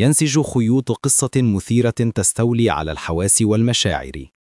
ينسج خيوط قصة مثيرة تستولي على الحواس والمشاعر.